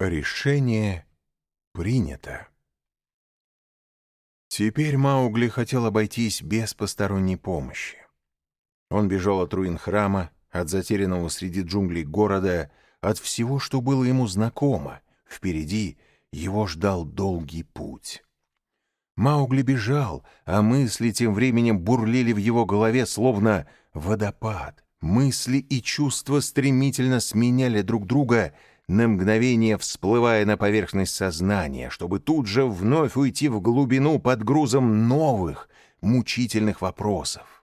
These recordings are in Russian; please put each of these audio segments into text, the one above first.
Решение принято. Теперь Маугли хотел обойтись без посторонней помощи. Он бежал от руин храма, от затерянного среди джунглей города, от всего, что было ему знакомо. Впереди его ждал долгий путь. Маугли бежал, а мысли тем временем бурлили в его голове, словно водопад. Мысли и чувства стремительно сменяли друг друга — на мгновение всплывая на поверхность сознания, чтобы тут же вновь уйти в глубину под грузом новых, мучительных вопросов.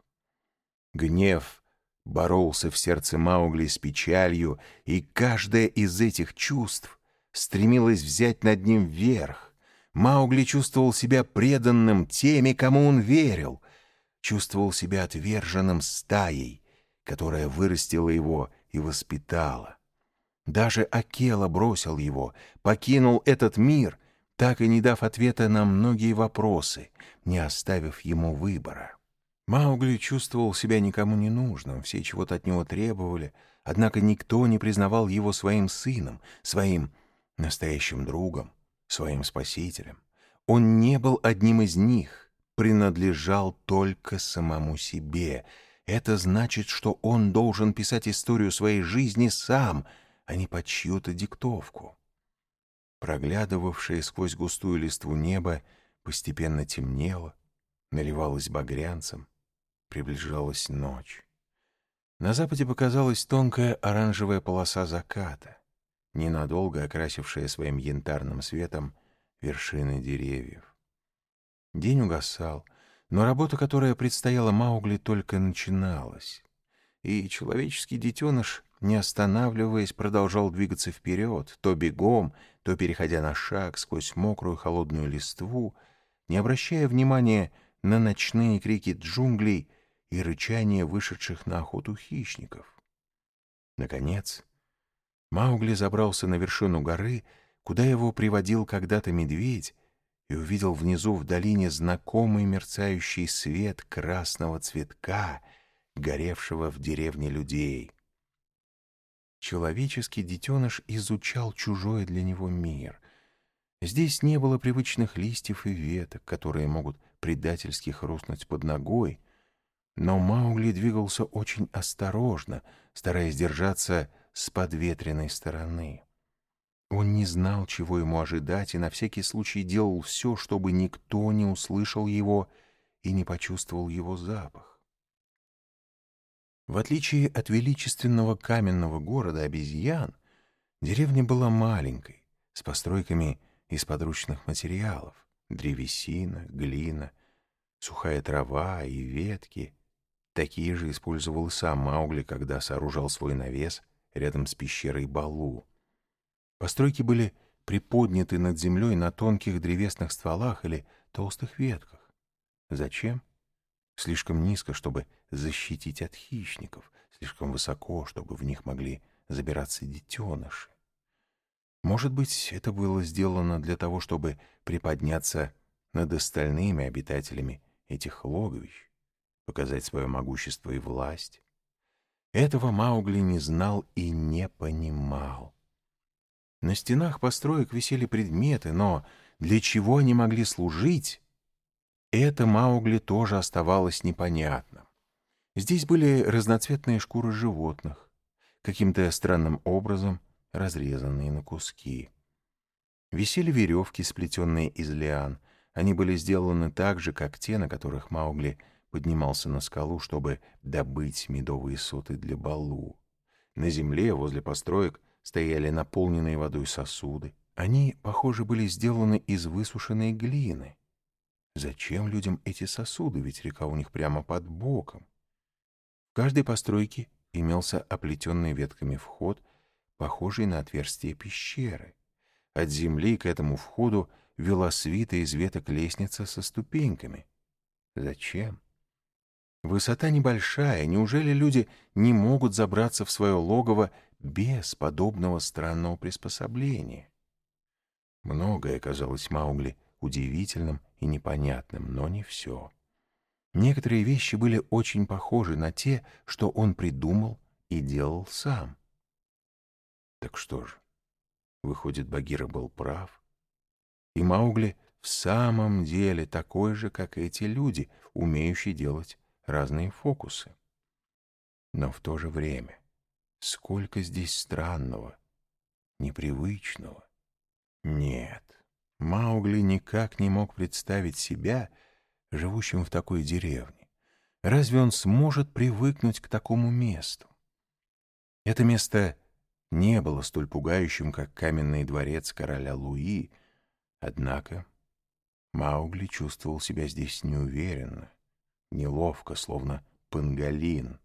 Гнев боролся в сердце Маугли с печалью, и каждое из этих чувств стремилось взять над ним верх. Маугли чувствовал себя преданным теми, кому он верил, чувствовал себя отверженным стаей, которая вырастила его и воспитала. Даже Акела бросил его, покинул этот мир, так и не дав ответа на многие вопросы, не оставив ему выбора. Маугли чувствовал себя никому не нужным, все чего-то от него требовали, однако никто не признавал его своим сыном, своим настоящим другом, своим спасителем. Он не был одним из них, принадлежал только самому себе. Это значит, что он должен писать историю своей жизни сам — а не под чью-то диктовку. Проглядывавшее сквозь густую листву небо постепенно темнело, наливалось багрянцем, приближалась ночь. На западе показалась тонкая оранжевая полоса заката, ненадолго окрасившая своим янтарным светом вершины деревьев. День угасал, но работа, которая предстояла Маугли, только начиналась, и человеческий детеныш не останавливаясь, продолжал двигаться вперед, то бегом, то переходя на шаг сквозь мокрую холодную листву, не обращая внимания на ночные крики джунглей и рычание вышедших на охоту хищников. Наконец, Маугли забрался на вершину горы, куда его приводил когда-то медведь, и увидел внизу в долине знакомый мерцающий свет красного цветка, горевшего в деревне людей — Человеческий детеныш изучал чужой для него мир. Здесь не было привычных листьев и веток, которые могут предательски хрустнуть под ногой, но Маугли двигался очень осторожно, стараясь держаться с подветренной стороны. Он не знал, чего ему ожидать, и на всякий случай делал все, чтобы никто не услышал его и не почувствовал его запах. В отличие от величественного каменного города обезьян, деревня была маленькой, с постройками из подручных материалов — древесина, глина, сухая трава и ветки. Такие же использовал сам Маугли, когда сооружал свой навес рядом с пещерой Балу. Постройки были приподняты над землей на тонких древесных стволах или толстых ветках. Зачем? Слишком низко, чтобы защитить от хищников, слишком высоко, чтобы в них могли забираться детеныши. Может быть, это было сделано для того, чтобы приподняться над остальными обитателями этих логовищ, показать свое могущество и власть. Этого Маугли не знал и не понимал. На стенах построек висели предметы, но для чего они могли служить, это Маугли тоже оставалось непонятным. Здесь были разноцветные шкуры животных, каким-то странным образом разрезанные на куски. Висели веревки, сплетенные из лиан. Они были сделаны так же, как те, на которых Маугли поднимался на скалу, чтобы добыть медовые соты для балу. На земле возле построек стояли наполненные водой сосуды. Они, похоже, были сделаны из высушенной глины. Зачем людям эти сосуды, ведь река у них прямо под боком? В каждой постройке имелся оплетенный ветками вход, похожий на отверстие пещеры. От земли к этому входу вела свита из веток лестница со ступеньками. Зачем? Высота небольшая, неужели люди не могут забраться в свое логово без подобного странного приспособления? Многое казалось Маугли удивительным и непонятным, но не все. Некоторые вещи были очень похожи на те, что он придумал и делал сам. Так что же, Выходит, Багира был прав. И Маугли в самом деле такой же, как эти люди, умеющие делать разные фокусы. Но в то же время сколько здесь странного, непривычного. Нет, Маугли никак не мог представить себя живущим в такой деревне. Разве он сможет привыкнуть к такому месту? Это место не было столь пугающим, как каменный дворец короля Луи, однако Маугли чувствовал себя здесь неуверенно, неловко, словно панголин,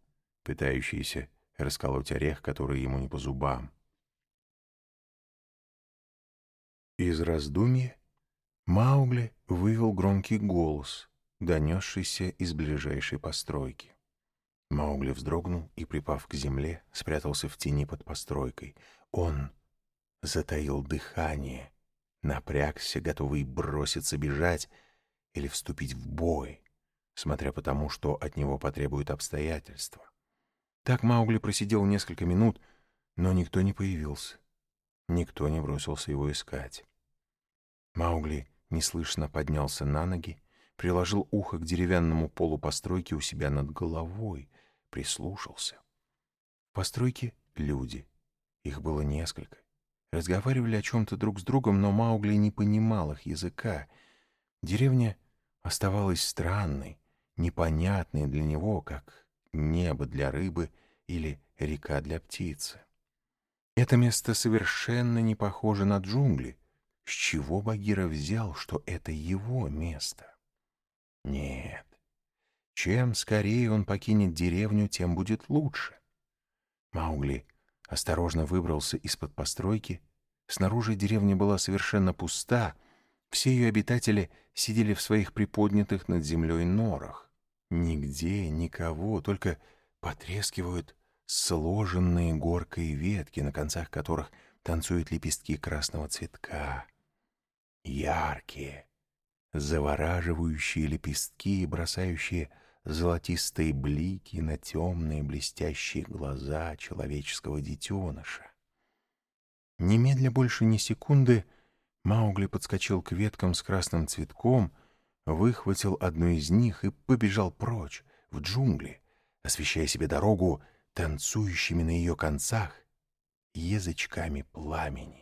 пытающийся расколоть орех, который ему не по зубам. Из раздумья Маугли вывел громкий голос, донесшийся из ближайшей постройки. Маугли вздрогнул и, припав к земле, спрятался в тени под постройкой. Он затаил дыхание, напрягся, готовый броситься бежать или вступить в бой, смотря по тому, что от него потребуют обстоятельства. Так Маугли просидел несколько минут, но никто не появился. Никто не бросился его искать. Маугли неслышно поднялся на ноги, приложил ухо к деревянному полу постройки у себя над головой, прислушался. В постройке люди. Их было несколько. Разговаривали о чем-то друг с другом, но Маугли не понимал их языка. Деревня оставалась странной, непонятной для него, как небо для рыбы или река для птицы. Это место совершенно не похоже на джунгли. С чего Багира взял, что это его место? Нет, чем скорее он покинет деревню, тем будет лучше. Маугли осторожно выбрался из-под постройки. Снаружи деревня была совершенно пуста. Все ее обитатели сидели в своих приподнятых над землей норах. Нигде никого, только потрескивают сложенные горкой ветки, на концах которых танцуют лепестки красного цветка. Яркие, завораживающие лепестки, бросающие золотистые блики на темные блестящие глаза человеческого детеныша. Немедля больше ни секунды Маугли подскочил к веткам с красным цветком, выхватил одну из них и побежал прочь, в джунгли, освещая себе дорогу танцующими на ее концах язычками пламени.